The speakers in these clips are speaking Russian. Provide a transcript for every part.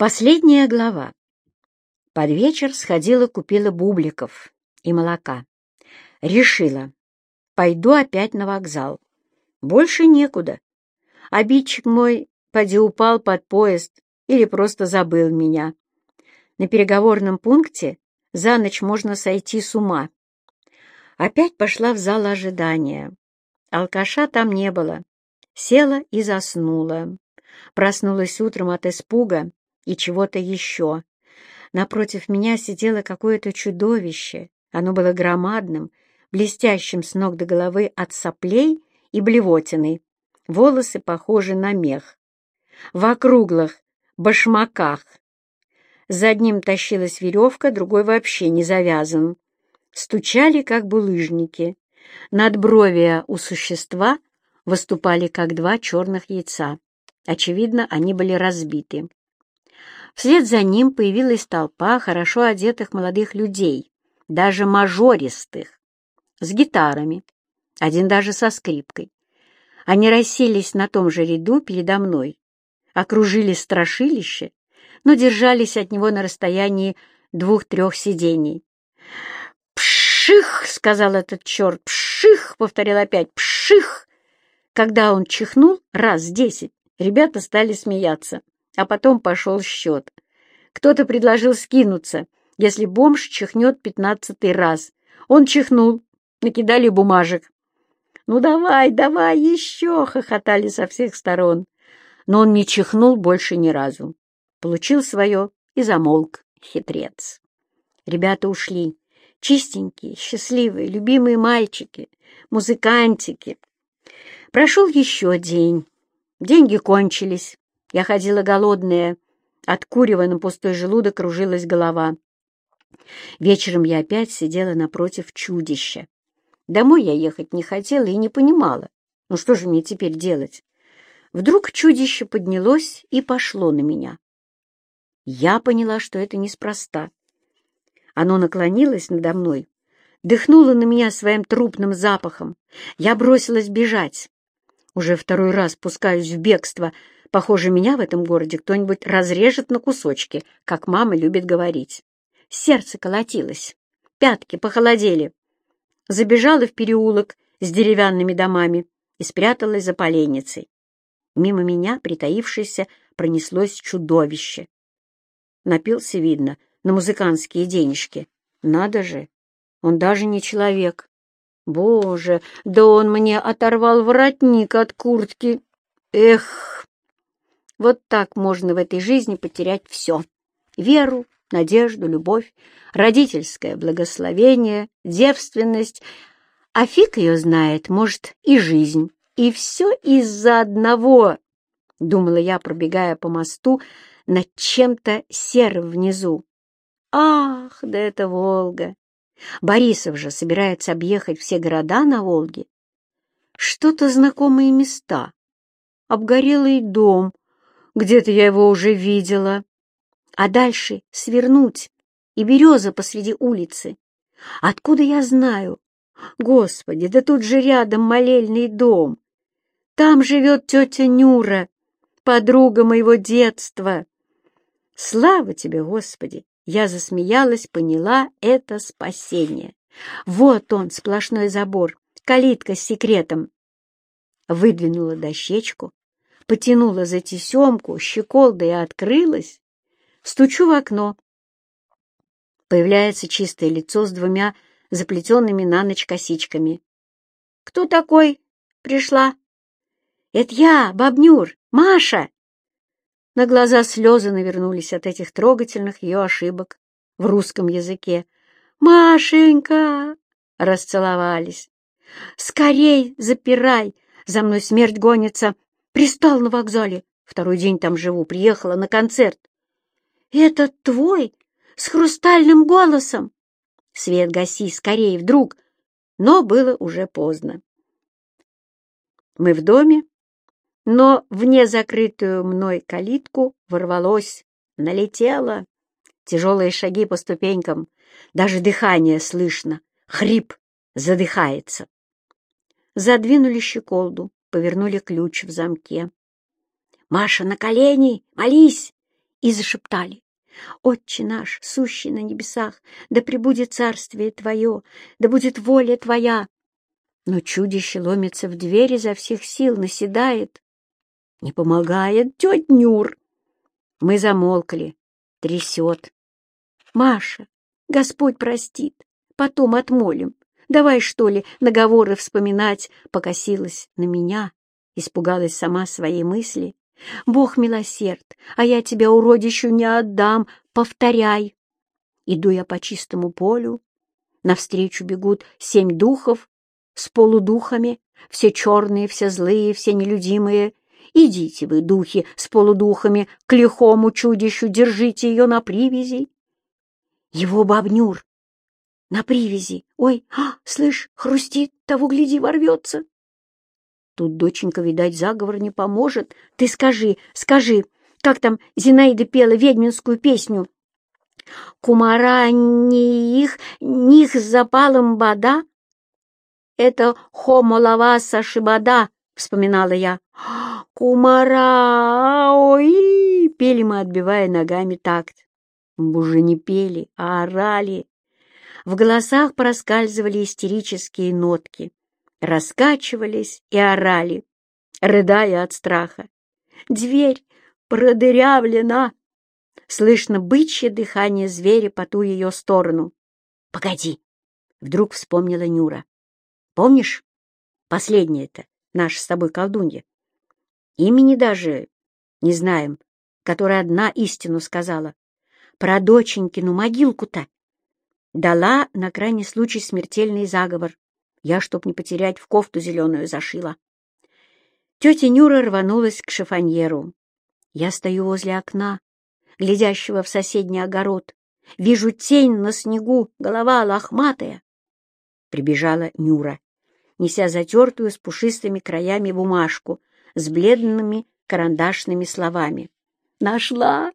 Последняя глава. Под вечер сходила, купила бубликов и молока. Решила, пойду опять на вокзал. Больше некуда. Обидчик мой, поди, упал под поезд или просто забыл меня. На переговорном пункте за ночь можно сойти с ума. Опять пошла в зал ожидания. Алкаша там не было. Села и заснула. Проснулась утром от испуга и чего-то еще. Напротив меня сидело какое-то чудовище. Оно было громадным, блестящим с ног до головы от соплей и блевотины. Волосы похожи на мех. В округлых башмаках. За одним тащилась веревка, другой вообще не завязан. Стучали, как булыжники. Надбровия у существа выступали, как два черных яйца. Очевидно, они были разбиты. Вслед за ним появилась толпа хорошо одетых молодых людей, даже мажористых, с гитарами, один даже со скрипкой. Они расселись на том же ряду передо мной, окружили страшилище, но держались от него на расстоянии двух-трех сидений. «Пших!» — сказал этот черт. «Пших!» — повторил опять. «Пших!» Когда он чихнул раз десять, ребята стали смеяться а потом пошел счет. Кто-то предложил скинуться, если бомж чихнет пятнадцатый раз. Он чихнул, накидали бумажек. «Ну давай, давай еще!» — хохотали со всех сторон. Но он не чихнул больше ни разу. Получил свое и замолк, хитрец. Ребята ушли. Чистенькие, счастливые, любимые мальчики, музыкантики. Прошел еще день. Деньги кончились. Я ходила голодная, от курева на пустой желудок кружилась голова. Вечером я опять сидела напротив чудища. Домой я ехать не хотела и не понимала. Ну что же мне теперь делать? Вдруг чудище поднялось и пошло на меня. Я поняла, что это неспроста. Оно наклонилось надо мной, дыхнуло на меня своим трупным запахом. Я бросилась бежать. Уже второй раз пускаюсь в бегство — Похоже, меня в этом городе кто-нибудь разрежет на кусочки, как мама любит говорить. Сердце колотилось, пятки похолодели. Забежала в переулок с деревянными домами и спряталась за поленницей. Мимо меня, притаившееся, пронеслось чудовище. Напился, видно, на музыкантские денежки. Надо же, он даже не человек. Боже, да он мне оторвал воротник от куртки. Эх! Вот так можно в этой жизни потерять все. Веру, надежду, любовь, родительское благословение, девственность. А фиг ее знает, может, и жизнь. И все из-за одного, — думала я, пробегая по мосту над чем-то серым внизу. Ах, да это Волга! Борисов же собирается объехать все города на Волге. Что-то знакомые места. Обгорелый дом, где-то я его уже видела. А дальше свернуть, и береза посреди улицы. Откуда я знаю? Господи, да тут же рядом молельный дом. Там живет тетя Нюра, подруга моего детства. Слава тебе, Господи! Я засмеялась, поняла, это спасение. Вот он, сплошной забор, калитка с секретом. Выдвинула дощечку, потянула за тесемку, щеколда и открылась. Стучу в окно. Появляется чистое лицо с двумя заплетенными на ночь косичками. «Кто такой?» «Пришла». «Это я, бабнюр, Маша!» На глаза слезы навернулись от этих трогательных ее ошибок в русском языке. «Машенька!» — расцеловались. «Скорей запирай! За мной смерть гонится! Пристал на вокзале. Второй день там живу. Приехала на концерт. Это твой? С хрустальным голосом? Свет гаси, скорее, вдруг. Но было уже поздно. Мы в доме, но в незакрытую мной калитку ворвалось, налетело. Тяжелые шаги по ступенькам, даже дыхание слышно, хрип задыхается. Задвинули щеколду повернули ключ в замке. «Маша, на колени! Молись!» и зашептали. «Отче наш, сущий на небесах, да пребудет царствие Твое, да будет воля Твоя!» Но чудище ломится в дверь изо всех сил, наседает. Не помогает тетя Нюр. Мы замолкли. Трясет. «Маша, Господь простит, потом отмолим. Давай, что ли, наговоры вспоминать?» Покосилась на меня, испугалась сама своей мысли. «Бог милосерд, а я тебя, уродищу, не отдам, повторяй!» Иду я по чистому полю, навстречу бегут семь духов с полудухами, все черные, все злые, все нелюдимые. Идите вы, духи, с полудухами, к лихому чудищу, держите ее на привязи. Его бабнюр на привязи. Ой, а, слышь, хрустит, того, гляди, ворвется. Тут, доченька, видать, заговор не поможет. Ты скажи, скажи, как там Зинаида пела ведьминскую песню? Кумара не их, них запалом бода? Это хомолаваса шибада, вспоминала я. Кумара, ой, пели мы, отбивая ногами такт. Уже не пели, а орали. В голосах проскальзывали истерические нотки, раскачивались и орали, рыдая от страха. Дверь продырявлена. Слышно бычье дыхание зверя по ту ее сторону. «Погоди!» — вдруг вспомнила Нюра. «Помнишь? Последняя-то, наша с тобой колдунья. Имени даже не знаем, которая одна истину сказала. Про доченькину могилку-то Дала на крайний случай смертельный заговор. Я, чтоб не потерять, в кофту зеленую зашила. Тетя Нюра рванулась к шифоньеру. Я стою возле окна, глядящего в соседний огород. Вижу тень на снегу, голова лохматая. Прибежала Нюра, неся затертую с пушистыми краями бумажку с бледными карандашными словами. «Нашла!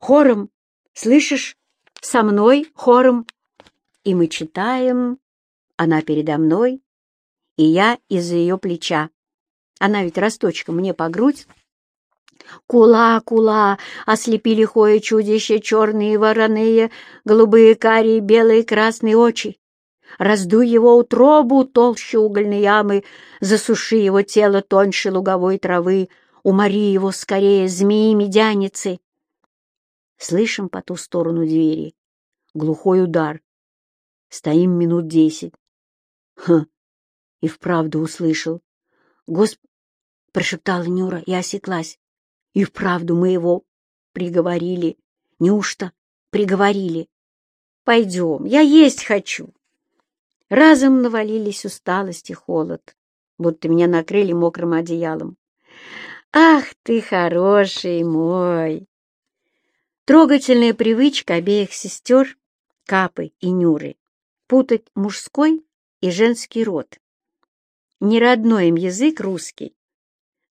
Хором! Слышишь? Со мной хором, и мы читаем, она передо мной, и я из-за ее плеча. Она ведь росточка мне по грудь. Кула, кула, ослепили хое чудище, черные вороные, голубые карие, белые красные очи. Раздуй его утробу толще угольной ямы, засуши его тело тоньше луговой травы, умори его скорее змеи-медяницы. Слышим по ту сторону двери. Глухой удар. Стоим минут десять. Ха! И вправду услышал. Госп... прошептала Нюра и осеклась. И вправду мы его приговорили. Неужто приговорили? Пойдем, я есть хочу. Разом навалились усталость и холод, будто меня накрыли мокрым одеялом. Ах ты хороший мой! Трогательная привычка обеих сестер, Капы и Нюры, путать мужской и женский род. Неродной им язык русский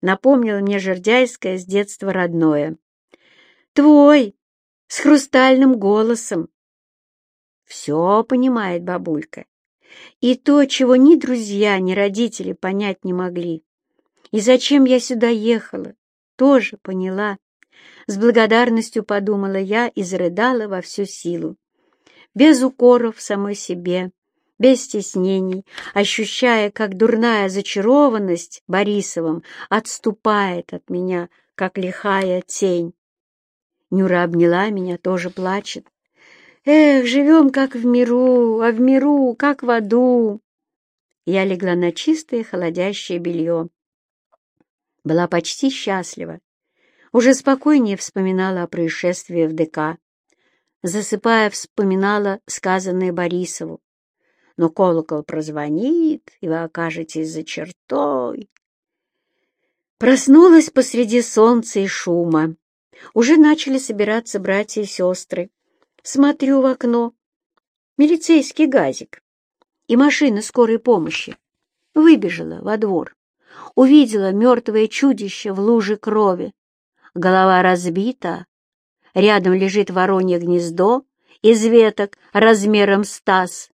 напомнил мне жердяйское с детства родное. «Твой, с хрустальным голосом!» Все понимает бабулька. И то, чего ни друзья, ни родители понять не могли. И зачем я сюда ехала, тоже поняла. С благодарностью подумала я и зарыдала во всю силу. Без укоров самой себе, без стеснений, ощущая, как дурная зачарованность Борисовым отступает от меня, как лихая тень. Нюра обняла меня, тоже плачет. Эх, живем как в миру, а в миру как в аду. Я легла на чистое холодящее белье. Была почти счастлива уже спокойнее вспоминала о происшествии в ДК. Засыпая, вспоминала сказанное Борисову. Но колокол прозвонит, и вы окажетесь за чертой. Проснулась посреди солнца и шума. Уже начали собираться братья и сестры. Смотрю в окно. Милицейский газик и машина скорой помощи. Выбежала во двор. Увидела мертвое чудище в луже крови голова разбита, рядом лежит воронье гнездо из веток размером с таз,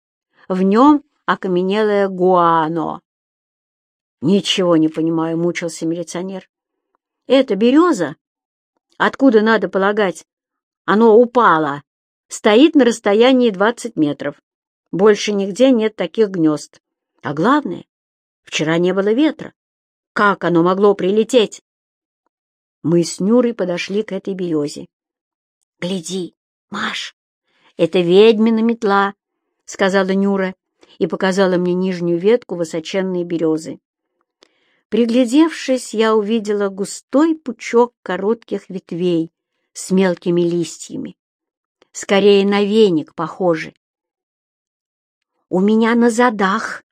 в нем окаменелое гуано. «Ничего не понимаю», — мучился милиционер. «Это береза, откуда, надо полагать, оно упало, стоит на расстоянии 20 метров. Больше нигде нет таких гнезд. А главное, вчера не было ветра. Как оно могло прилететь? Мы с Нюрой подошли к этой березе. — Гляди, Маш, это ведьмина метла, — сказала Нюра и показала мне нижнюю ветку высоченной березы. Приглядевшись, я увидела густой пучок коротких ветвей с мелкими листьями. Скорее на веник похожи. У меня на задах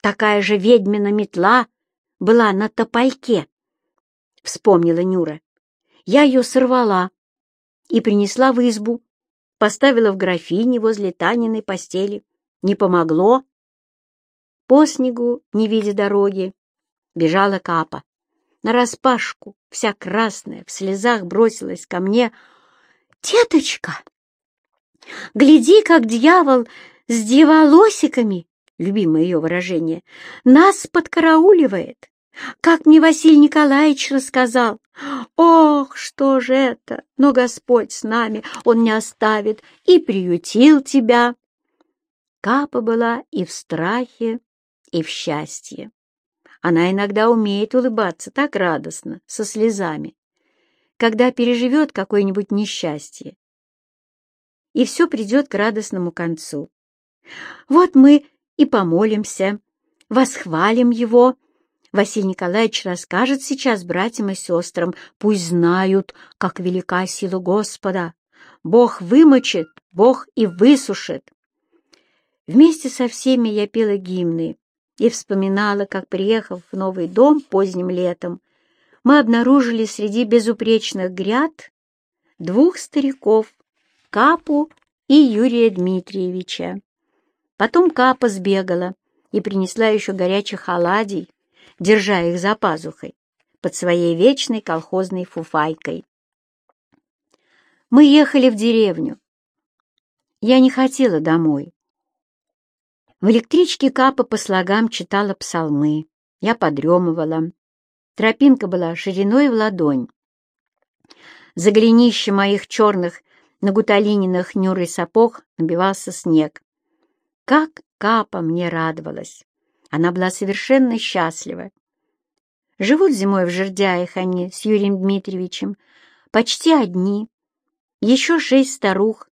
такая же ведьмина метла была на топольке, — вспомнила Нюра. Я ее сорвала и принесла в избу, поставила в графине возле Таниной постели. Не помогло. По снегу, не видя дороги, бежала Капа. Нараспашку, вся красная, в слезах бросилась ко мне. «Теточка, гляди, как дьявол с дьяволосиками!» любимое ее выражение, нас подкарауливает. Как мне Василий Николаевич рассказал. Ох, что же это! Но Господь с нами, Он не оставит и приютил тебя. Капа была и в страхе, и в счастье. Она иногда умеет улыбаться так радостно, со слезами, когда переживет какое-нибудь несчастье. И все придет к радостному концу. Вот мы и помолимся, восхвалим его. Василий Николаевич расскажет сейчас братьям и сестрам, пусть знают, как велика сила Господа. Бог вымочит, Бог и высушит. Вместе со всеми я пела гимны и вспоминала, как, приехав в новый дом поздним летом, мы обнаружили среди безупречных гряд двух стариков, Капу и Юрия Дмитриевича. Потом Капа сбегала и принесла еще горячих оладий, держа их за пазухой, под своей вечной колхозной фуфайкой. Мы ехали в деревню. Я не хотела домой. В электричке Капа по слогам читала псалмы. Я подремывала. Тропинка была шириной в ладонь. За голенище моих черных нагуталининых нюрой сапог набивался снег. Как Капа мне радовалась! Она была совершенно счастлива. Живут зимой в жердяях они с Юрием Дмитриевичем, почти одни. Еще шесть старух,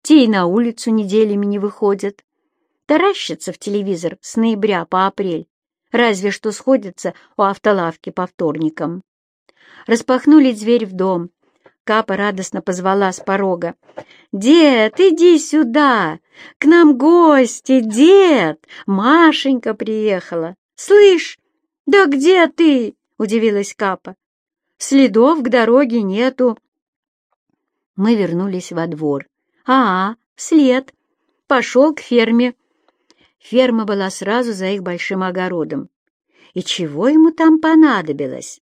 те и на улицу неделями не выходят. Таращатся в телевизор с ноября по апрель, разве что сходятся у автолавки по вторникам. Распахнули дверь в дом, Капа радостно позвала с порога. «Дед, иди сюда! К нам гости, дед! Машенька приехала! Слышь, да где ты?» — удивилась Капа. «Следов к дороге нету». Мы вернулись во двор. «А, след! Пошел к ферме». Ферма была сразу за их большим огородом. И чего ему там понадобилось?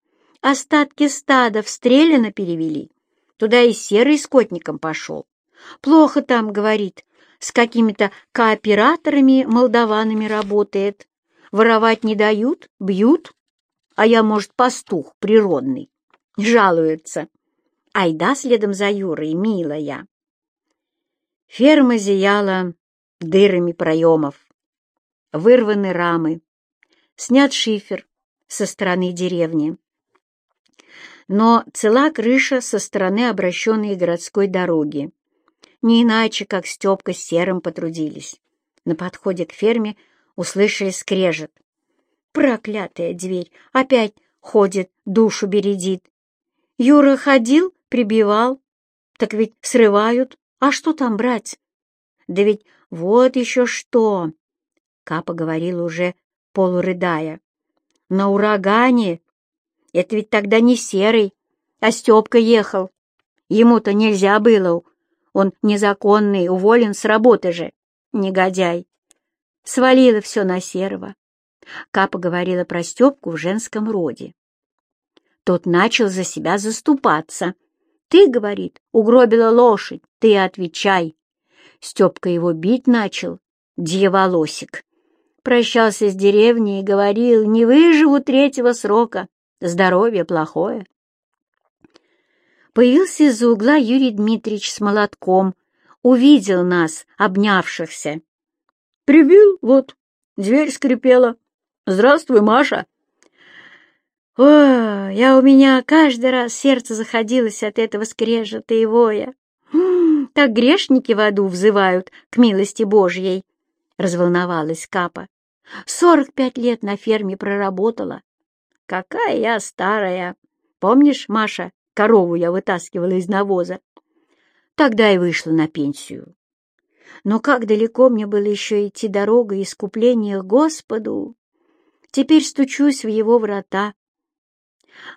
Остатки стада в Стреляно перевели. Туда и серый скотником пошел. Плохо там, говорит, с какими-то кооператорами-молдаванами работает. Воровать не дают, бьют. А я, может, пастух природный. Жалуются. Айда следом за Юрой, милая. Ферма зияла дырами проемов. Вырваны рамы. Снят шифер со стороны деревни но цела крыша со стороны обращенной городской дороги. Не иначе, как Степка с Серым потрудились. На подходе к ферме услышали скрежет. Проклятая дверь! Опять ходит, душу бередит. Юра ходил, прибивал. Так ведь срывают. А что там брать? Да ведь вот еще что! Капа говорила уже полурыдая. На урагане это ведь тогда не Серый, а Степка ехал. Ему-то нельзя было. Он незаконный, уволен с работы же. Негодяй. Свалила все на Серого. Капа говорила про Степку в женском роде. Тот начал за себя заступаться. «Ты, — говорит, — угробила лошадь, ты отвечай». Степка его бить начал, дьяволосик. Прощался с деревней и говорил, не выживу третьего срока. Здоровье плохое. Появился из-за угла Юрий Дмитриевич с молотком, увидел нас, обнявшихся. «Прибил, вот, дверь скрипела. Здравствуй, Маша!» О, я у меня каждый раз сердце заходилось от этого скрежета и воя. Так грешники в аду взывают к милости Божьей, — разволновалась Капа. Сорок пять лет на ферме проработала. Какая я старая! Помнишь, Маша, корову я вытаскивала из навоза? Тогда и вышла на пенсию. Но как далеко мне было еще идти дорогой искупления Господу! Теперь стучусь в его врата.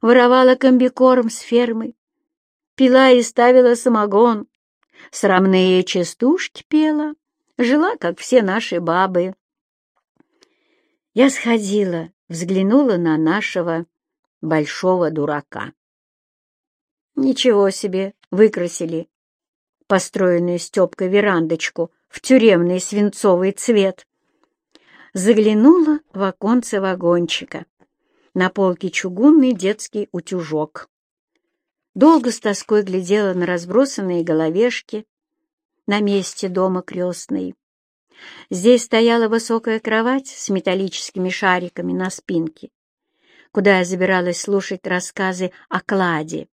Воровала комбикорм с фермы, пила и ставила самогон, срамные частушки пела, жила, как все наши бабы. Я сходила, взглянула на нашего большого дурака. Ничего себе, выкрасили построенную Степкой верандочку в тюремный свинцовый цвет. Заглянула в оконце вагончика. На полке чугунный детский утюжок. Долго с тоской глядела на разбросанные головешки на месте дома крестной. Здесь стояла высокая кровать с металлическими шариками на спинке, куда я забиралась слушать рассказы о кладе.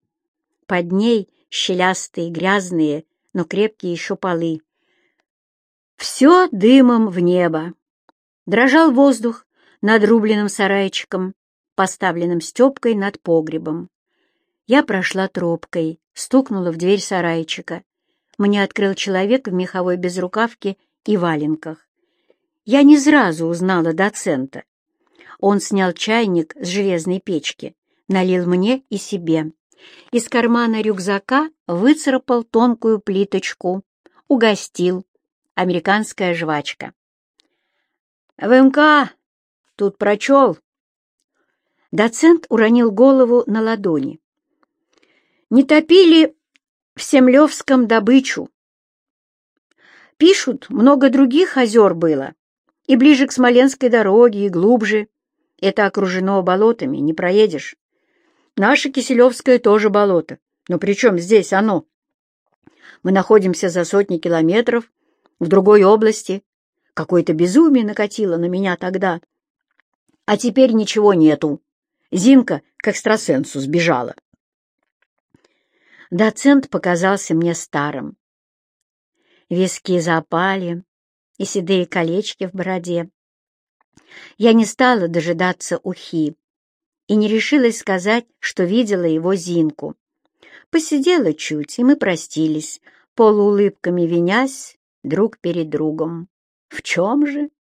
Под ней щелястые, грязные, но крепкие еще полы. Все дымом в небо. Дрожал воздух над рубленным сарайчиком, поставленным Степкой над погребом. Я прошла тропкой, стукнула в дверь сарайчика. Мне открыл человек в меховой безрукавке и валенках. Я не сразу узнала доцента. Он снял чайник с железной печки, налил мне и себе. Из кармана рюкзака выцарапал тонкую плиточку, угостил. Американская жвачка. «В МК тут прочел». Доцент уронил голову на ладони. Не топили в Семлевском добычу. Пишут, много других озер было, и ближе к Смоленской дороге, и глубже. Это окружено болотами, не проедешь. Наше Киселевское тоже болото, но при чем здесь оно? Мы находимся за сотни километров в другой области. Какое-то безумие накатило на меня тогда. А теперь ничего нету. Зинка к экстрасенсу сбежала. Доцент показался мне старым. Виски запали и седые колечки в бороде. Я не стала дожидаться ухи и не решилась сказать, что видела его Зинку. Посидела чуть, и мы простились, полуулыбками винясь друг перед другом. В чем же?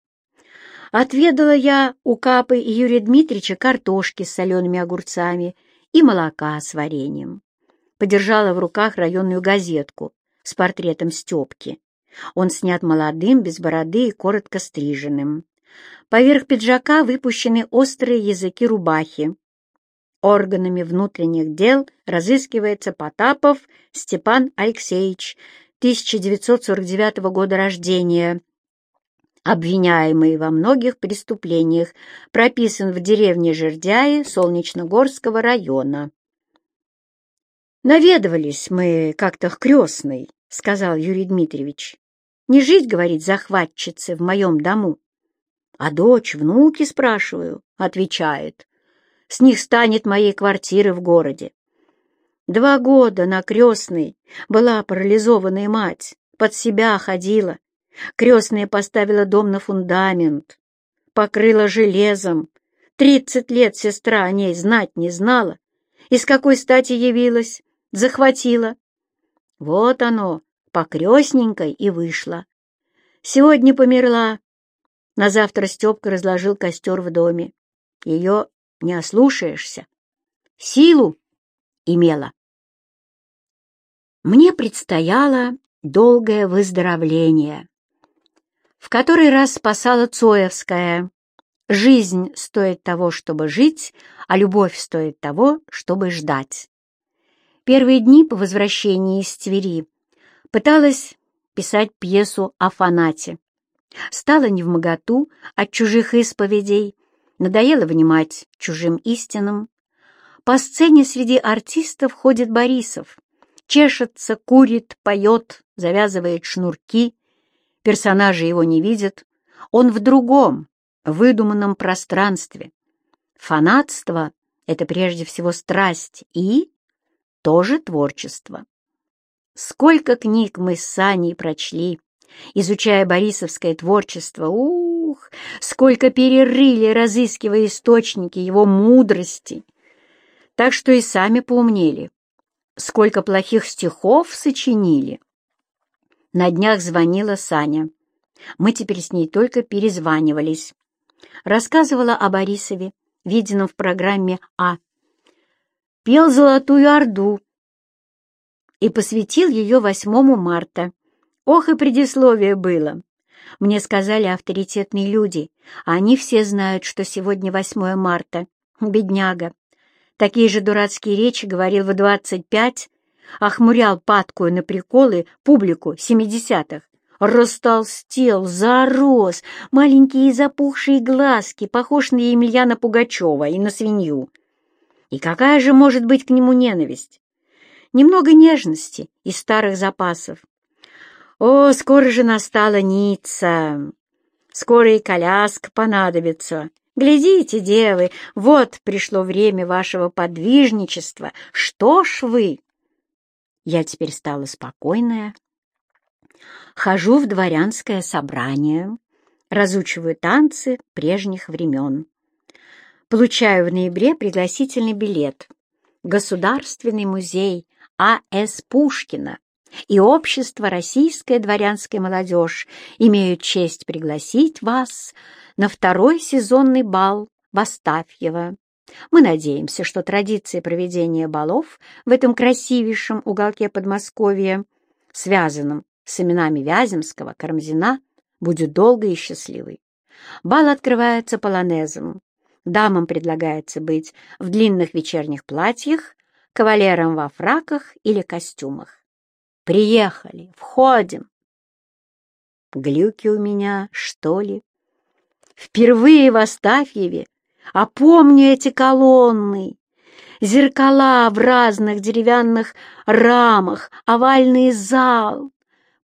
Отведала я у Капы и Юрия Дмитриевича картошки с солеными огурцами и молока с вареньем подержала в руках районную газетку с портретом Степки. Он снят молодым, без бороды и коротко стриженным. Поверх пиджака выпущены острые языки рубахи. Органами внутренних дел разыскивается Потапов Степан Алексеевич, 1949 года рождения, обвиняемый во многих преступлениях, прописан в деревне Жердяи Солнечногорского района. «Наведывались мы как-то к крестной», — сказал Юрий Дмитриевич. «Не жить, — говорит захватчица, — в моем дому». «А дочь, внуки, спрашиваю», — отвечает. «С них станет моей квартиры в городе». Два года на крестной была парализованная мать, под себя ходила. Крестная поставила дом на фундамент, покрыла железом. Тридцать лет сестра о ней знать не знала. И с какой стати явилась? захватила. Вот оно, покрестненькой и вышла. Сегодня померла. На завтра Степка разложил костер в доме. Ее не ослушаешься. Силу имела. Мне предстояло долгое выздоровление. В который раз спасала Цоевская. Жизнь стоит того, чтобы жить, а любовь стоит того, чтобы ждать. Первые дни по возвращении из Твери пыталась писать пьесу о фанате. Стала невмоготу от чужих исповедей, надоело внимать чужим истинам. По сцене среди артистов ходит Борисов, чешется, курит, поет, завязывает шнурки. Персонажи его не видят. Он в другом, выдуманном пространстве. Фанатство — это прежде всего страсть и тоже творчество. Сколько книг мы с Саней прочли, изучая борисовское творчество. Ух, сколько перерыли, разыскивая источники его мудрости. Так что и сами поумнели. Сколько плохих стихов сочинили. На днях звонила Саня. Мы теперь с ней только перезванивались. Рассказывала о Борисове, виденном в программе «А». Пел «Золотую Орду» и посвятил ее 8 марта. Ох, и предисловие было. Мне сказали авторитетные люди, а они все знают, что сегодня 8 марта. Бедняга. Такие же дурацкие речи говорил в 25, охмурял падкую на приколы публику 70-х. Растолстел, зарос, маленькие запухшие глазки, похож на Емельяна Пугачева и на свинью. И какая же может быть к нему ненависть? Немного нежности из старых запасов. О, скоро же настала Ницца, скоро и коляска понадобится. Глядите, девы, вот пришло время вашего подвижничества. Что ж вы? Я теперь стала спокойная, Хожу в дворянское собрание, разучиваю танцы прежних времен. Получаю в ноябре пригласительный билет. Государственный музей А.С. Пушкина и Общество «Российская дворянская молодежь» имеют честь пригласить вас на второй сезонный бал в Астафьево. Мы надеемся, что традиция проведения балов в этом красивейшем уголке Подмосковья, связанном с именами Вяземского, Карамзина, будет долгой и счастливой. Бал открывается полонезом. Дамам предлагается быть в длинных вечерних платьях, кавалерам во фраках или костюмах. Приехали, входим. Глюки у меня, что ли? Впервые в Астафьеве, а помню эти колонны, зеркала в разных деревянных рамах, овальный зал,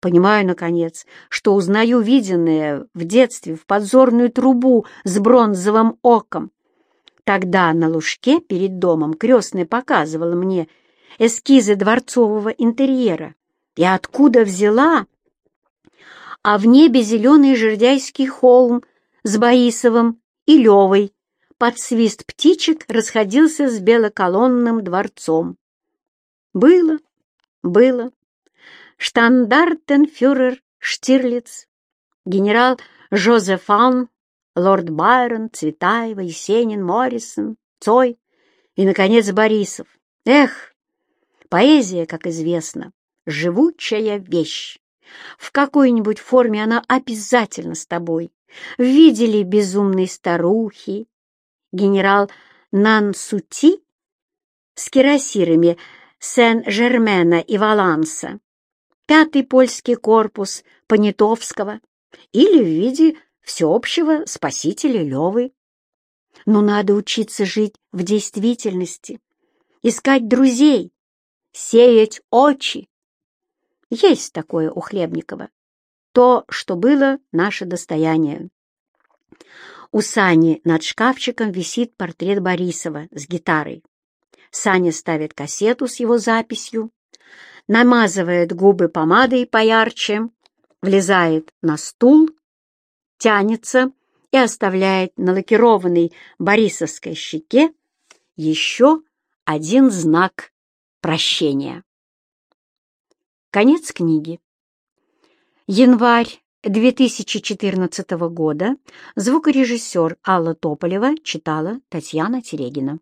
Понимаю, наконец, что узнаю виденное в детстве в подзорную трубу с бронзовым оком. Тогда на лужке перед домом крестная показывала мне эскизы дворцового интерьера. И откуда взяла? А в небе зеленый жердяйский холм с Борисовым и Левой. Под свист птичек расходился с белоколонным дворцом. Было, было штандартенфюрер Штирлиц, генерал Жозефан, лорд Байрон, Цветаева, Есенин, Моррисон, Цой и, наконец, Борисов. Эх, поэзия, как известно, живучая вещь. В какой-нибудь форме она обязательно с тобой. Видели безумные старухи, генерал Нансути с кирасирами Сен-Жермена и Валанса, пятый польский корпус Понятовского или в виде всеобщего спасителя Левы. Но надо учиться жить в действительности, искать друзей, сеять очи. Есть такое у Хлебникова. То, что было наше достояние. У Сани над шкафчиком висит портрет Борисова с гитарой. Саня ставит кассету с его записью, намазывает губы помадой поярче, влезает на стул, тянется и оставляет на лакированной борисовской щеке еще один знак прощения. Конец книги. Январь 2014 года. Звукорежиссер Алла Тополева читала Татьяна Терегина.